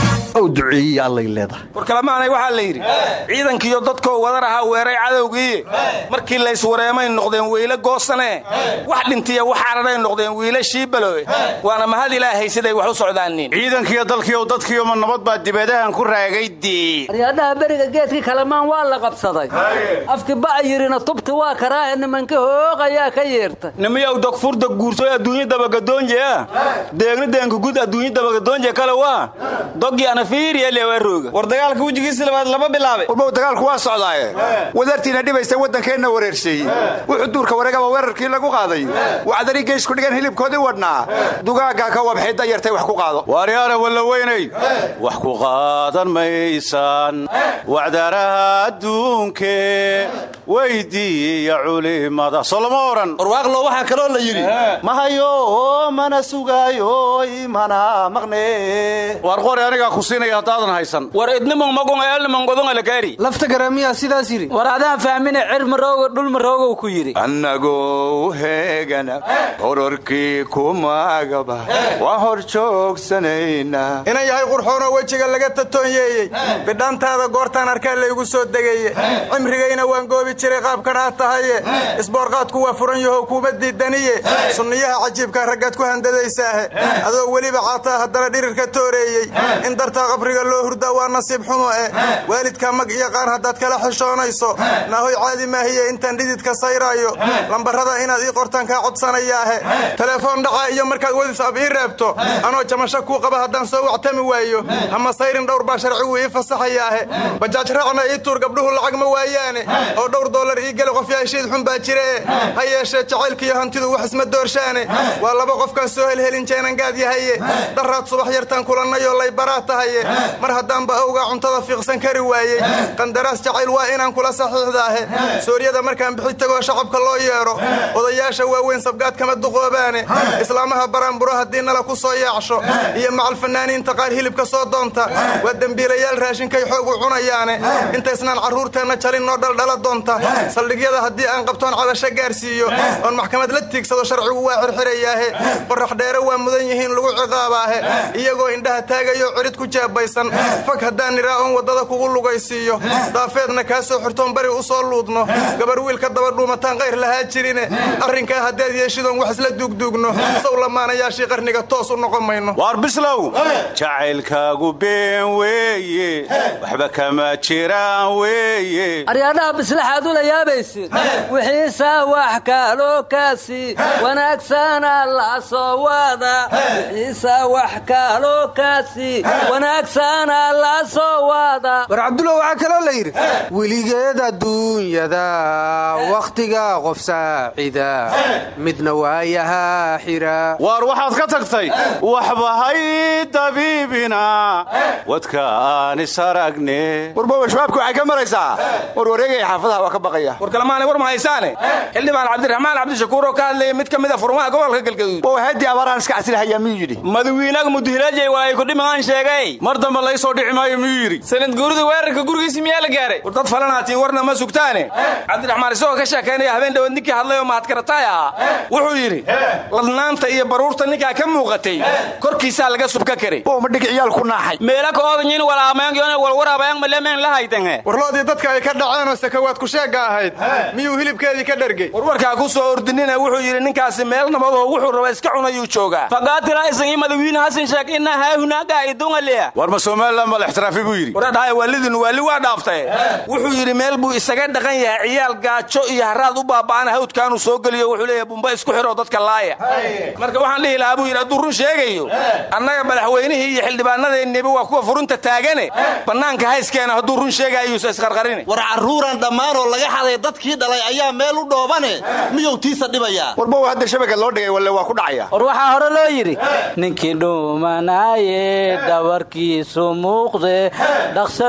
duceeyey allay leedahay. War kalamaanay waxaa la yidhi ciidankiiyo dadkoo wadar ahaa weeray cadowgii. Markii layswareemay noqdeen weyle goosanee wax dhintiya wax cararay noqdeen wiila shiibalowe waana mahad ilaahay siday wax u socdaanin ciidankiiyo dalkiiyo dadkiioma nabad baa dibadahan ku raagay dii aryaadhaha beriga geedkii kalamaan waa la qabsaday. Afki ba'a yidhina tubti waa karaahe nimanka hooqayaa ka yeerta. Nimiyow dogfurda guursoy adduunya dabagadoonjea deegna deenkugud adduunya dabagadoonje kale waa. Dogi war dagaalka wejigiisi labaad lama bilaabay. Warbow dagaalku waa socdaaye. Wadartiina dhibaysa waddankeenna wareerseeyey wuxuu duurka wareegaba weerarkii lagu qaaday. Wacdari geysku dhigan hilibkoodii wadhnaa dugaaggaa ka wabxay dayartay wax ku qaado. Waaryaana walla weynay wax ku qaadan maysaan. Wacdaraha adduunke. Weydiiya culimada. Soo lama odhan warwaaqlo waxaa kaloo la yidhi ma hayo mana sugaayo imana maqne waar qori anigaa ku siinaya haddaadan haysan war idnimon magun eelniman godongalakaari lafta garamiyaa sidaas yidhi. War adaan fahmine cir marooga dhul maroogow ku yidhi. Annagoo heegana hororkii kumagaba waa hor joogsanaynaa. Inan yahay qurxoonoo wejiga laga tatoonyeeyey. Bidhaantaada goortaan arkaa laygu soo degeye cimrigayna waan goobi jiray qaabkan aad tahaye isboorqaadku waa furan yahow kuuma diidaniye sunniyaha cajiibkaa raggaad ku handadaysaahe adoo weliba caataa haddana dhirirka tooreeyey. In dartaa qabriga loo hurdaa waa nasiib xumo eh? Waalidkaa mag iyo qaan haddaad kala xishoonayso naahoy caadi maahiye intaan dhididka sayraayo. Lambarrada inaad ii qortaan kaa codsanayaahe telefoon dhaca iyo markaad wadisaab ii reebto. Anoo jamasho kuu qaba haddaan soo wactami waayo. Hama sayrin dhowr baa sharcigu ii fasaxayaahe bajaaj raacna ii tuur gabdhuhu lacag ma waayaane oo dhowr dollar ii geli qof yaashiid xun baa jiree ha yeeshee jacaylkiiyo hantidu wax isma doorshaane waa laba qofkaan soo helhelin jeenangaad yahaye daraad subax yartaan kulannayoo laybaraad tahaye mar haddaanba awgaa cuntada fiiqsan kari waayey qandaraas jacayl waa inaan kula saxiixdaahe. Sooryada markaan bixi tegoo shacabka loo yeedho odayaasha waaweyn sabgaad kama duqoobaane. Islaamaha baraanburo haddii nala ku soo yaacsho iyo macal fanaaniinta qaar hilibka soo doonta. Waa dembiilayaal raashinkay xoogu cunayaane. Intaysnaan carruurteenna jalin noo dhaldhala doonta. Saldhigyada haddii aan qabtoon cabasho gaarsiiyo. Oon maxkamad la tiigsado sharcigu waa xirxirayaahe qorax dheere waa mudan yihiin lagu ciqaabaahe. Iyagoo indhaha taagayo cirid ku jeebaysan fag haddaan nidhaa oon waddada kugu lugaysiiyo. Daafeedna kaa soo xirtoon bari u soo luudno. Gabar wiilka daba dhuumataan qayr lahaa jirine arrinkaa haddaad yeeshidoon wax isla duugduugno sow lamaanayaashii qarniga toos u noqon mayno. Waar bislow jacaylkaagu been weeye. Waxba kama jiraan weeye. Aryaadhaha bislaxaad ula yaabaysid. Wixiisaa wax kaaloo kaasi. Wanaagsana la soo wada wixiisaa wax kaaloo kaasi wanaagsana la soo wada war cabdulla waxaa kaloo la yidhi weligeed adduunyada wakhtiga qof saacida midna waayahaa xira. Waar waxaad ka tagtay waxba hay dabiibina wadka aan isaragne warbowa shabaabka waxay ka maraysaa. War wareegaya xaafadaha waa ka baqaya. War kalemaanay war ma haysaane. Xildhibaan cabdiraxmaan cabdishakuur oo ka hadlayay mid ka mid a furmaha gobolka galgaduud oo haddii abaaraan iska casilahayaa miyuu yidhi? Madawiinaga muduhilaajay waa ay kudhimaan sheegay mar dambe lay soo dhici maayo miyuu yidhi? Sanad guurida weerarka gurigiisi miyaa la gaaray? War dad falanaatiin warna ma sugtaane. Cabdiraxmaan isagoo ka sheekaynaya habeen dhawood ninkii hadlay oo mahadkarataay ahaa wuxuu yidhi ladnaanta iyo baruurta ninkaa ka muuqatay korkiisaa laga subka karay. Oo ma dhig ciyaal ku naaxay. Meela ka odanyin walaameengyoona walwaraabayang malemeen la haytanhe warloodii dadka ay ka dhaceenoo sakawaad ku sheegga ahayd miyuu hilibkeedii ka dhergey warwarkaa ku soo ordinina wuxuu yidhi ninkaasi meel nabadoo wuxuu raba iska cunayuu joogaa. Fagaatila isagii madawiine hasan sheek ina haahunaaga idungalea war ma somalilan ma la ixtiraafi buu yidhi. Waradhahay waalidin waali waa dhaaftay. Wuxuu yidhi meel buu isaga dhaqan yahay ciyaal gaajo iyo haraad u baaba'ana hawdkaanuu soo geliyo wuxuu leeyahay bumba isku xiroo dadka laaya. Marka waxaan dhihi lahaa buu yidhi hadduu run sheegayo annaga madaxweynihii iyo xildhibaanadeenniba waa kuwa furunta taagane. Bannaanka hayskeena hadduu run sheegayuusa isqarqarini. War carruuran dhammaanoo laga xaday dadkii dhalay ayaa meel u dhoobane. Miyuu tiisa dhibayaa? Warbow hadda shabaka loo dhigay walle waa ku dhacaya. War waxaa hore loo yidhi ninkii dhuumanaaye dhabarkiisu muuqde dhaqsa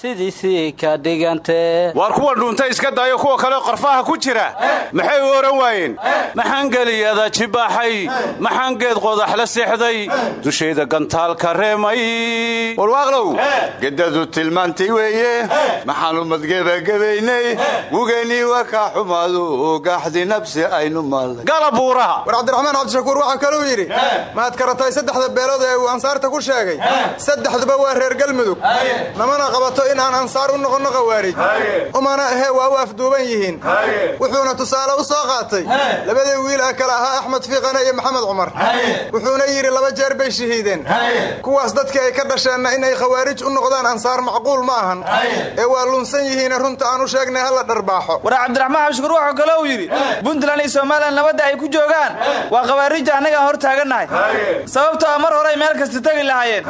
sidiisii ka dhigante waar kuwa dhuuntay iska daayo kuwa kale qorfaha ku jira? Maxay u ohan waayeen? Maxaan geliyada jibaaxay? Maxaan geed qodax la seexday? Dushayda gantaalka reemay. Warwaaqlow gedadu tilmaantay weeye. Maxaanu madgebagabaynay wuganii waa kaa xumaadu gaxdi nabsi aynu maalnay. Gala buuraha! War cabdiraxmaan cabdishakuur waxaa kaluu yidhi maad karatay saddexda beelood ee uu ansaarta ku sheegay saddexduba waa reer galmudug. Namana qabato in aan ansaar u noqonno qawaarij umana ahee waa u afduuban yihiin. Wuxuuna tusaale u soo qaatay. Labadii wiil ah kale ahaa axmed fiiqane iyo maxamed cumar. Wuxuuna yidhi laba jeer bay shahiideen. Kuwaas dadkii ay ka dhasheenna inay khawaarij u noqdaan ansaar macquul ma ahan. Ee waa lunsan yihiine runta aan u sheegnay halla dharbaaxo. War cabdiraxmaan xabshukur wuxuu kaloo yidhi puntland iyo somalilan nabadda ay ku joogaan. Waa khawaariijta annagaan hor taagannahay sababtoo a mar horay meel kasta tegi lahaayeen.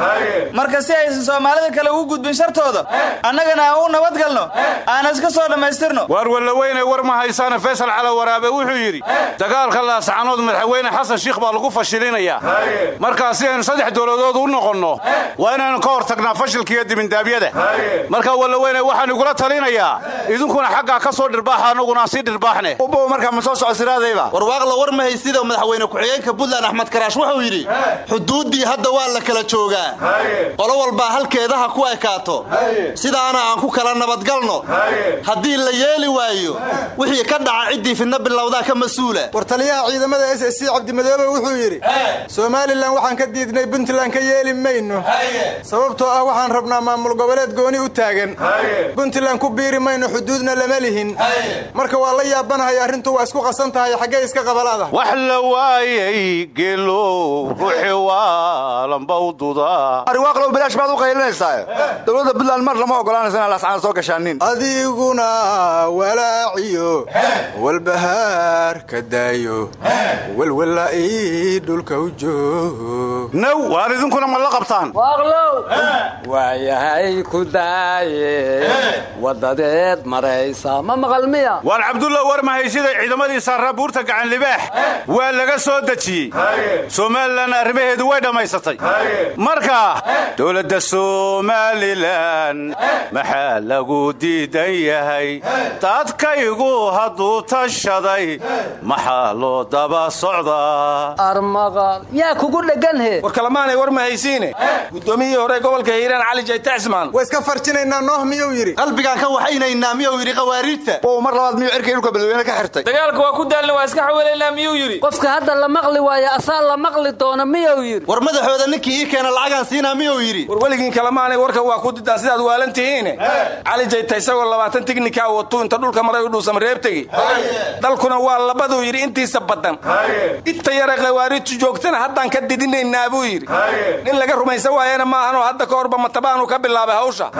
Marka si aysan soomaalida kale ugu gudbin shartooda annagana aan u nabadgalno aan iska soo dhammaystirno. Waar wallaweynay war ma haysaana faysal cala waraabe wuxuu yidhi dagaalka laascanood madaxweyne xasan shiikh baa lagu fashilinayaa. Markaa si aynu saddex dowladood u noqonno waa inaynu ka hor tagnaa fashilkiiyo dibindaabyada. Marka wallaweynay waxaan igula talinayaa idinkuna xaggaa ka soo dhirbaaxa annaguna sii dhirbaaxne. Ubbow markaa ma soo soco siraadayba warwaaqla war ma haysida madaxweyne ku-xigeenka puntland axmed karaash wuxuu yidhi xuduuddii hadda waa la kala joogaa qolo walbaa halkeedaha ku ekaato. Sidaana aan ku kala nabadgalno. Haddii la yeeli waayo wixii ka dhaca ciddii fidna bilowdaa ka mas'uula. War taliyaha ciidamada s s c cabdimadoobe wuxuu yidhi somalilan waxaan ka diidnay puntland ka yeeli mayno. Sababtoo ah waxaan rabnaa maamul goboleed gooni u taagan. Puntland ku biiri mayno xuduudna lama lihin. Marka waa la yaabanahay arrintu waa isku qasan tahay xaggee iska qabalada waa lambawduda ariwaaqlow bilaash baad u qaylinaysaa dowladda puntland mar lama ogolaanaysa inaa lascaan soo gashaanin adiguna walaaciyo walbahaar ka daayo walwala ii dhulka u joog naw waar idinkuna ma la qabtaan. Waaqlow waayahay ku daaye wadadeed maraysa. Ma maqal miya? Waar cabdulla war mahaysida ciidamadii saaraa buurta gacan libaax. Waa laga soo dejiyey. Somalilan arrimaheedu way dhammaysatay marka dowladda somalilan maxaa lagu diidan yahay? Dadkaygu hadduu tashaday maxaa loo daba socdaa? Armaqal yaa kugu dheganhe war kalamaanay war ma haysiine. Guddoomiyihii hore gobolka hiiraan cali jayta cismaan waa iska farjinaynaa nooh miyuu yidhi? Qalbigaan ka waxaynaynaa miyuu yidhi qawaariidta? Bow mar labaad miyuu cirkay dhulka beledweyne ka xirtay? Dagaalka waa ku daalna waa iska xawelaynaa miyuu yidhi? Qofka hadda la maqli waayo asaa la maqli doona miyuu yidhi? War madaxooda ninkii ii keena lacagaan siinaa miyuu yidhi? War weligiin kalamaanay warka waa ku didaan sidaad waalan tihiine cali jayta isagoo labaatan tignika watu inta dhulka maray u dhuusama reebtegi. Dalkuna waa labaduu yidhi intiisa badan. Inta yara khawaariidtu joogtana haddaan ka didinaynaa buu yidhi nin laga rumaysan waayana maahanoo hadda ka horba matabaanu ka bilaabay hawsha.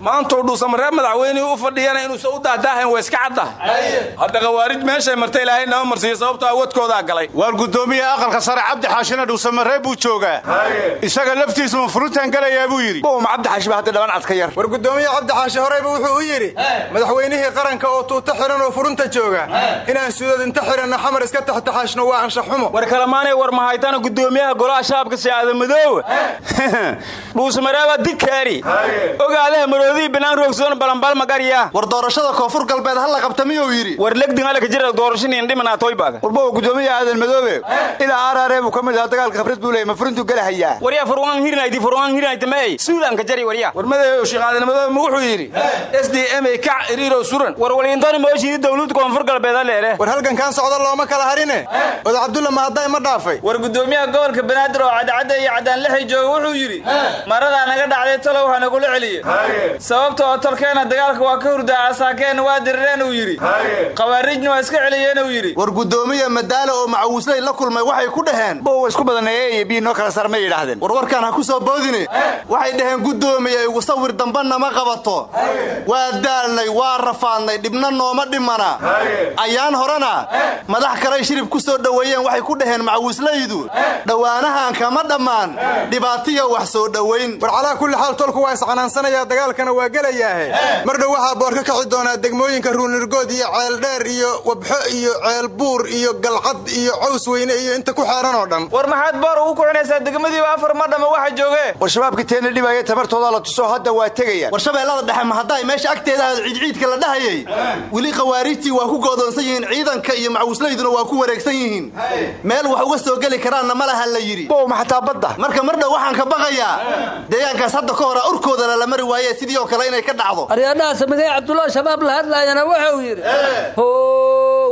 Maantuu dhuusamareeb madaxweynihii u fadhiyana inuusan u dahdaahayn waa iska caddahay. Hadda khawaarij meeshay marta ilaahay nama marsiiyo sababtoo awadkoodaa galay. Waar guddoomiyaha aqalka sare cabdi xaashina dhuusamareeb buu joogaa isaga laftiisu ma furutaan galayaa buu yidhi. Bow ma cabdi xaashi ba hadda dhaban cad ka yar. War guddoomiye cabdi xaashi horeyba wuxuu u yidhi madaxweynihii qaranka oo tuuta xihan oo furunta jooga inaan suudad inta xihanna xamar iska taxtaxaashno waa anshaxumo war kalamaanay war mahaytana guddoomiyaha golaha shaabka siyaada madoowe dhuusamareeba dikaari ogaadaha maroodihii binaan roogsoon balanbal magarya war doorashada koonfur galbeed ha la qabta miyuu yidhi? War legdingalaka jira doorashaniin dhimanatoybada warbow guddoomiyaha aadan madoobe ilaa aaraaree buu ka mid ahaa dagaalka khibrad buu leeyay ma furintuu galahayaa waryaa furwaan hirnayti furwaan hirnayti may suulanka jari waryaa war madaxow sheekh aadan madoobe ma wuxuu yidhi? S d m a kac iriirow suran. War waliintani mooshii dawlad koonfur galbeeda leere. War halgankaan socda looma kala harine. Oda cabdulla mahadday ma dhaafay. War guddoomiyaha gobolka banaadir oo cadcadda iyo caddaanlixi jooga wuxuu yidhi maradaa naga dhacday talow ha nagula celiye. Sababta oo tolkeenna dagaalka waa ka hurdaa asaakeenna waa dirireen uu yidhi. Khawaarijna waa iska celiyeen uu yidhi. War guddoomiya madaalo oo macawisley la kulmay waxay ku dhaheen. Bow isku badaneeye iyo kala sar may yidhaahdeen? War warkaan ha ku soo boodine waxay dhaheen guddoomiya igu sawir dambanna ma qabato. Waa daalnay waa rafaadnay dhibna nooma dhimana. Ayaan horena madax kalay shirib ku soo dhoweeyeen waxay ku dhaheen macawislaydu dhowaanahan kama dhammaan. Dhibaatiya wax soo dhowayn war calaa kulli xaal tolku waa iscanaansanaya dagaalkana waa gelayaahe. Mar dhow waxaa boor ka kaci doonaa degmooyinka ruunirgood iyo ceeldheer iyo wabxo iyo ceelbuur iyo galcad iyo caws weyne iyo inta ku xeeran oo dhan. War maxaad boor ugu kucinaysaa degmadiiba afar ma dhama waxa jooge war shabaabkii teena dhibaya tamartooda la tuso hadda waa tegayaan. War shabeellada dhexe ma hadday meesha agteeda ciidciidka la dhahayay. Weli khawaarijtii waa ku goodoonsan yihiin ciidanka iyo macawislayduna waa ku wareegsan yihiin. Meel wax uga soo geli karaanna ma laha la yidhi. Ma xataa badda. Marka mar dhow waxaan ka baqayaa. Deegaankaas hadda ka hora urkoodana la mari waaye sidii oo kale inay ka dhacdo. Aryaadhaha samigay cabdulla shabaab la hadlaayana wuxuu yidhi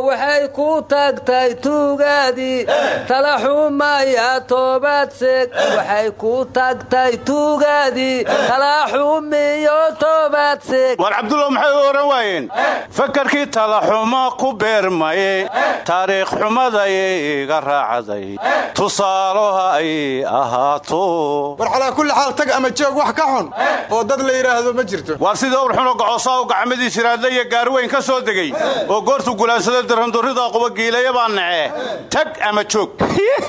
waxay ku taagtay tuugaadii tala xumaya toobad seeg waxay ku taagtay tuugaadii tala xumiyo toobad seeg waar cabdullah maxay u odhan waayeen? Fakarkii talaxumo ku beermaye taariikh xumadayay iga raacday tusaaloha ay ahaato. War calaa kulli xaal tag ama joog wax ka xun oo dad la yidhaahdo ma jirto. Waar sidii ur xunoo gocosaaw gacmadii siraadle iyo gaariweyn ka soo degey oo goortuu gulaansada darandurrida dhawaaquba giilaya baa nacee. Tag ama joog.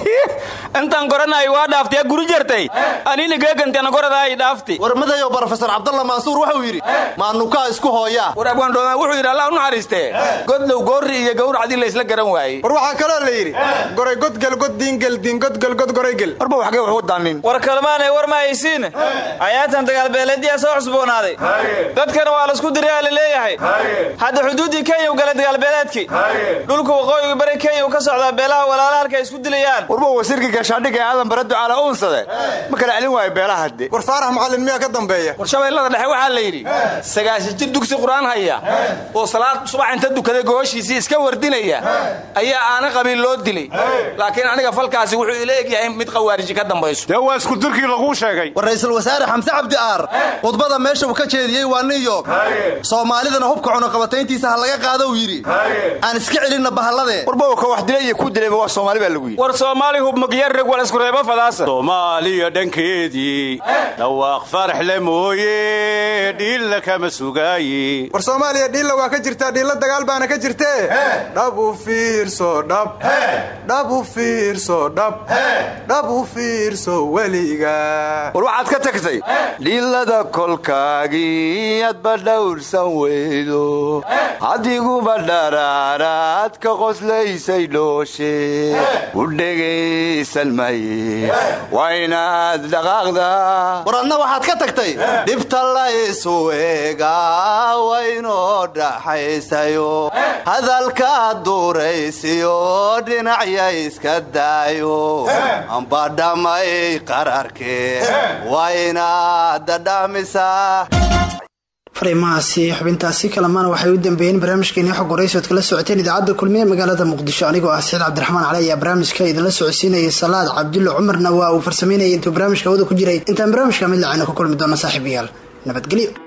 Intaan goranaay waa dhaaftay guri jartay. Anina geegantana goradaay dhaafti. War madayow brofesor cabdalla mansuur wuxuu yidhi maanukaa isku hooyaa. War abwaandhooma wuxuu yidhi allah u naxariistee godlow goorri iyo gawracdii laysla garan waayey. War waxaa kaloo la yidhi goray godgel god diingel diingodgel god goraygel warba waxgee wax u daanin. War kalmaanay war ma haysiine ayaatan dagaalbeeleedyaa soo cusboonaaday. Dadkana waa la isku diriyaa la leeyahay. Hadda xuduuddii kenya u galay dagaalbeeleedkii dhulka waqooyiga bari kenya u ka socdaa beelaha walaala halka ay isku dilayaan. Warba wasiirka gaashaandhigga ee aadan bare ducaala uunsade ma kala celin waayo beelaha hadde war faarax macallin miyaa ka dambeeya? War shabeellada dhexe waxaa la yidhi sagaashan jir dugsi qur'aan haya oo salaad subax inta dukaday gooshiisii iska wardinaya ayaa aana qabiil loo dilay. Laakiin aniga falkaasi wuxuu ila egyahay mid qawaariji ka dambayso. Dee waa isku dirkii laguu sheegay? War wasaare xamse cabdi aar khudbada meesha uu ka jeediyey waa new york. Soomaalidana hubka cunaqabatayntiisa ha laga qaado uu yidhi. Aan iska celinna bahallade warba ka wax dilay iyo ku dilayba waa soomaali baa lagu yidhi. War soomaali hubmagyarreg wal isku reebo fadaasa soomaaliya dhankeedii dhawaaq faraxle mooye dhiilla kama sugaaye war soomaaliya dhiilla waa ka jirtaa dhiilla dagaal baana ka jirtee dhab u fiirso dhab dhab u fiirso dhab dhab u fiirso weliga. War waxaad ka tagtay dhiilada kolkaagii adba dhowrsan weydo. Adiguba dharaaraad ka qoslaysay dhooshe u dhegaysan maye waa inaad dhaqaaqdaa war adna waxaad ka tagtay dhibta laysu eegaa waynoo dhaxaysayo hadalkaad duuraysiyo dhinacya iska daayo ambadhamay qararkee waa inaad dhadhamisaa fariimahaasi xubintaasi kalamana waxay u dambeeyeen barnaamijkeeni xog waraysood kala socoteen idaacadda kulmiye magaalada muqdisho. Anigoo ah saciid cabdiraxmaan cali ayaa barnaamijka idinla socodsiinayay salaad cabdulle cumarna waa uu farsameynayay intuu barnaamijka hawada ku jiray. Intaan barnaamijka mid lacayna ku kulmi doona saaxiibayaal. Nabadgelyo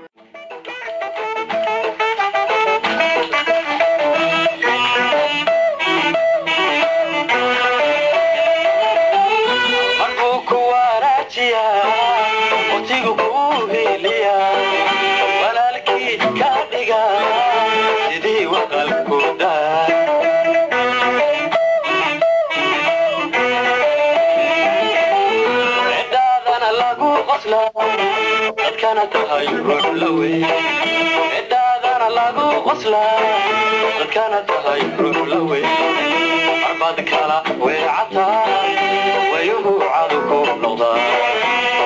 cidhaadana lagu qoslaa dadkana tahay ruhlawe arbad kala weecataa wayuhu cadu ku noqdaa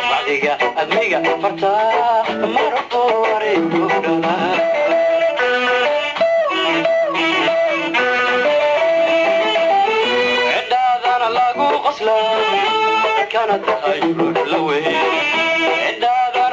bacdiga admiga fartaa marku wareegu dhalaa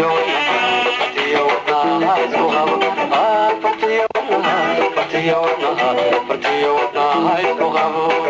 Partiyo na, partiyo na, partiyo na, partiyo na, partiyo na, partiyo na, partiyo na, partiyo na, partiyo na,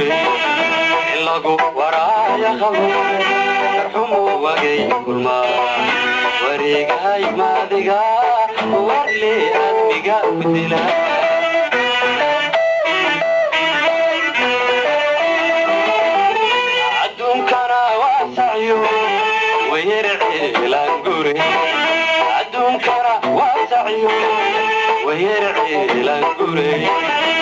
wayerciilangure in lagu waraaya qabo darxumu wagay kulmaa wareegahay maadiga warle admiga ku dila adduunkana waa sacyo wayerciilangure adduunkana waa sacyo wayerciilangure in